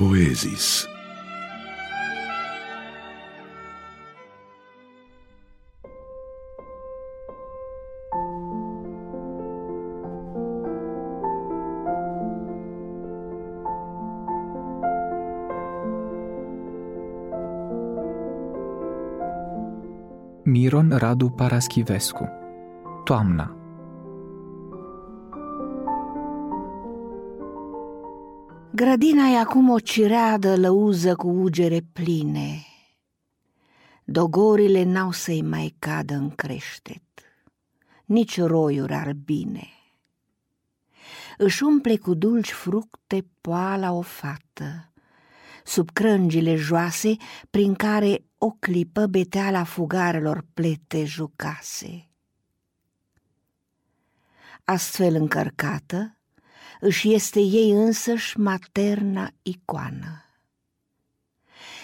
Poezis. Miron Radu Paraschivescu Toamna Grădina e acum o cireadă lăuză cu ugere pline. Dogorile n-au să-i mai cadă în creștet, nici roiuri arbine. Își umple cu dulci fructe poala o fată, sub crângile joase prin care o clipă beteala fugarelor plete jucase. Astfel încărcată, își este ei însăși materna icoană.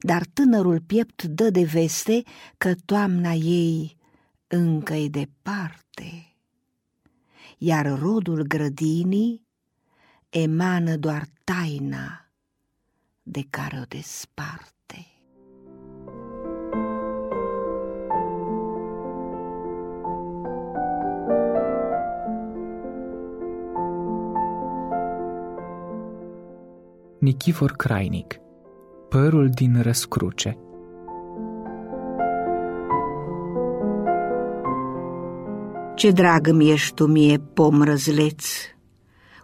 Dar tânărul piept dă de veste că toamna ei încă-i departe, iar rodul grădinii emană doar taina de care o desparte. Nichifor Crainic Părul din răscruce Ce dragă mi ești tu mie, pom răzleț,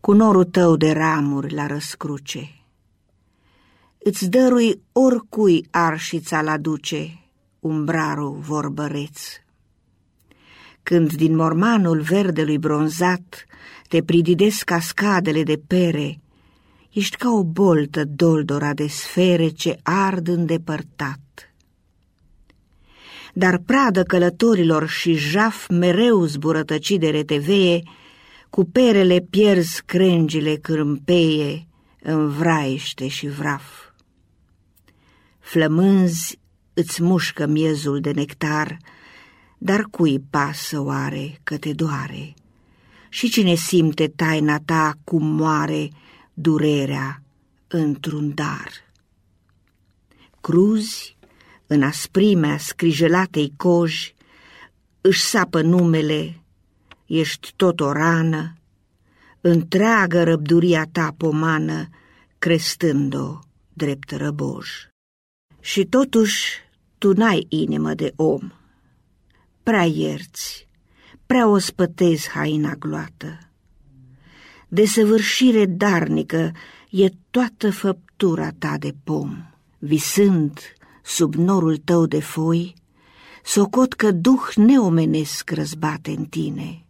Cu norul tău de ramuri la răscruce. Îți dărui oricui arșița la duce, umbrarul vorbăreț. Când din mormanul verdelui bronzat Te prididesc cascadele de pere, Ești ca o boltă doldora de sfere ce ard îndepărtat. Dar pradă călătorilor și jaf mereu zburătăci de reteveie, cu perele pierzi crengile cârmpeie în vraiște și vraf. Flămânzi îți mușcă miezul de nectar, dar cui pasă oare că te doare? Și cine simte taina ta cum moare, durerea într-un dar. Cruzi, în asprimea scrijelatei coji, își sapă numele, ești tot o rană, întreagă răbduria ta pomană, crestând-o drept răboj. Și totuși tu n-ai inimă de om, prea ierți, prea o spătezi haina gloată desăvârșire darnică e toată făptura ta de pom. Visând sub norul tău de foi, socot că duh neomenesc răzbate în tine.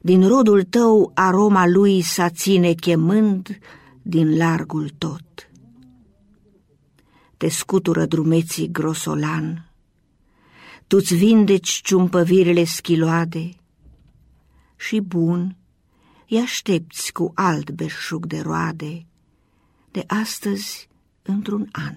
Din rodul tău aroma lui s-a ține chemând din largul tot. Te scutură drumeții grosolan, tu-ți vindeci ciumpăvirile schiloade și bun, îi aștepți cu alt beșug de roade, de astăzi într-un an.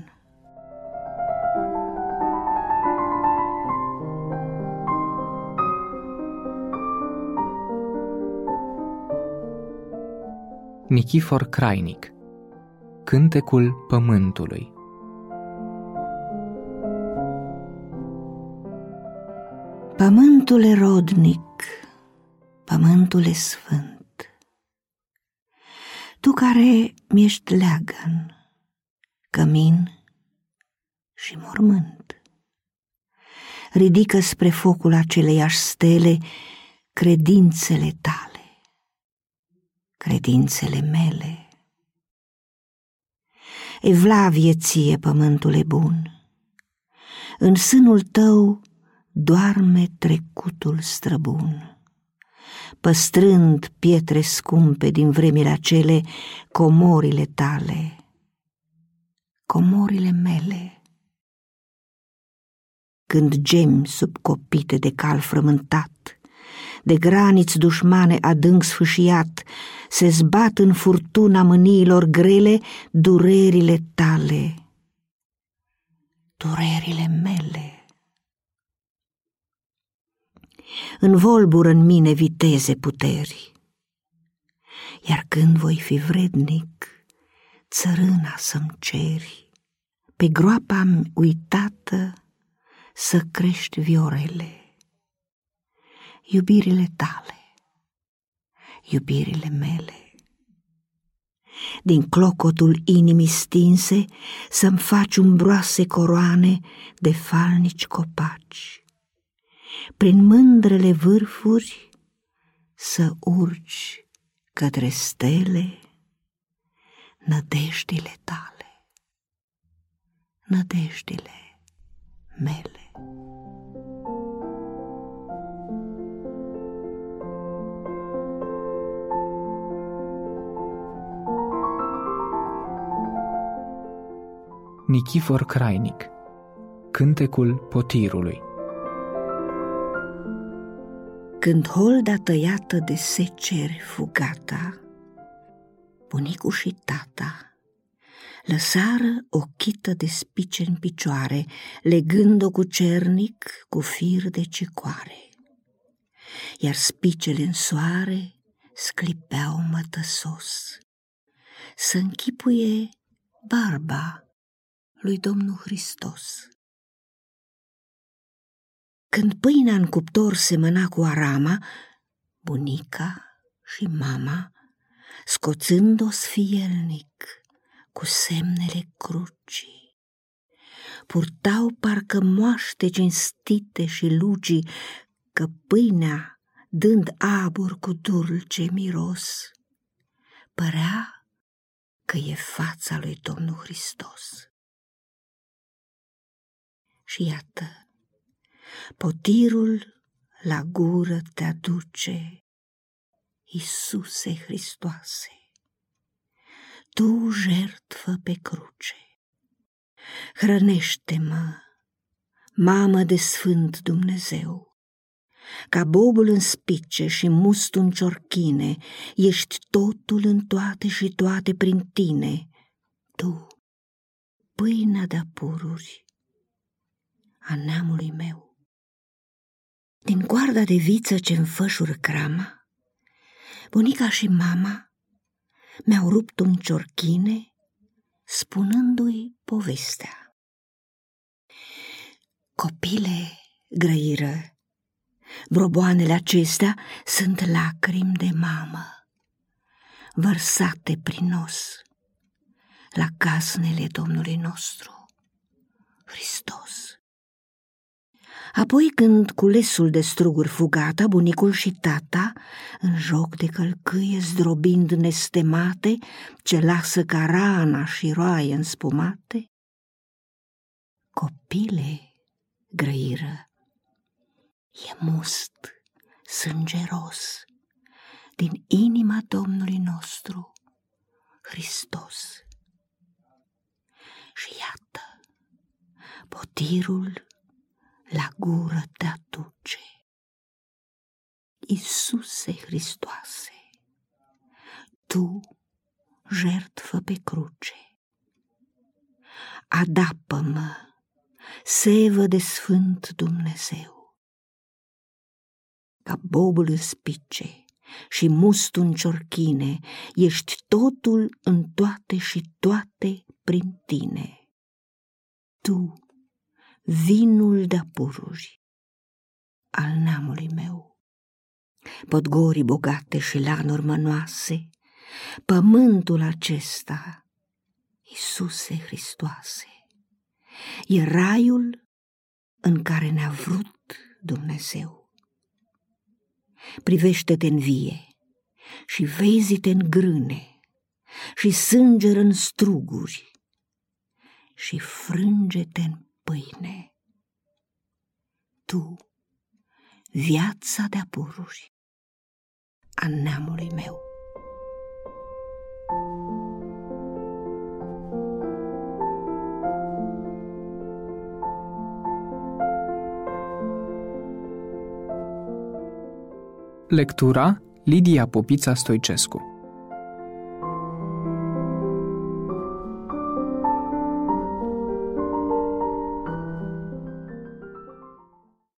Nichifor Crainic. Cântecul Pământului. Pământul e rodnic, pământul e sfânt, tu care mi-ești leagăn, cămin și mormânt. Ridică spre focul aceleiași stele credințele tale, credințele mele. Evlavie ție, pământule bun, în sânul tău doarme trecutul străbun păstrând pietre scumpe din vremile acele, comorile tale, comorile mele. Când gemi sub copite de cal frământat, de graniți dușmane adânc sfâșiat, se zbat în furtuna mâniilor grele durerile tale, durerile mele. Învolbură în mine viteze puteri. Iar când voi fi vrednic, țărâna să-mi ceri, pe groapa uitată să crești viorele, iubirile tale, iubirile mele. Din clocotul inimii stinse să-mi faci umbroase coroane de falnici copaci. Prin mândrele vârfuri să urci către stele nădejdile tale, nădejdile mele. Nichifor Crainic Cântecul potirului Când holda tăiată de seceri fugata, bunicul și tata lăsară o chită de spice în picioare, legând-o cu cernic cu fir de cicoare. Iar spicele în soare sclipeau mătăsos. Să închipuie barba lui Domnul Hristos. Când pâinea în cuptor semăna cu arama, bunica și mama, scoțând-o sfielnic cu semnele crucii, purtau parcă moaște cinstite și lugii că pâinea, dând abur cu dulce miros, părea că e fața lui Domnul Hristos. Și iată, potirul la gură te aduce, Iisuse Hristoase, Tu jertfă pe cruce. Hrănește-mă, mamă de Sfânt Dumnezeu, ca bobul în spice și mustul în ciorchine, ești totul în toate și toate prin tine, Tu, pâinea de pururi a neamului meu. Din coarda de viță ce înfășură crama, bunica și mama mi-au rupt un ciorchine, spunându-i povestea. Copile, grăiră, broboanele acestea sunt lacrimi de mamă, vărsate prin os la casnele Domnului nostru, Hristos. Apoi când culesul de struguri fugata, bunicul și tata, în joc de călcâie zdrobind nestemate, ce lasă ca rana și roaie înspumate, copile grăiră, e must sângeros din inima Domnului nostru, Hristos. Și iată, potirul la gură te aduce. Iisuse Hristoase, Tu, jertfă pe cruce, adapă-mă, sevă de Sfânt Dumnezeu, ca bobul în spice și mustul în ciorchine, ești totul în toate și toate prin tine. Tu, vinul de pururi al neamului meu. Podgorii bogate și lanuri mănoase, pământul acesta, Iisuse Hristoase, e raiul în care ne-a vrut Dumnezeu. Privește-te în vie și vezi-te în grâne și sângeră în struguri și frânge-te în pâine. Tu, viața de pururi a neamului meu. Lectura Lidia Popița Stoicescu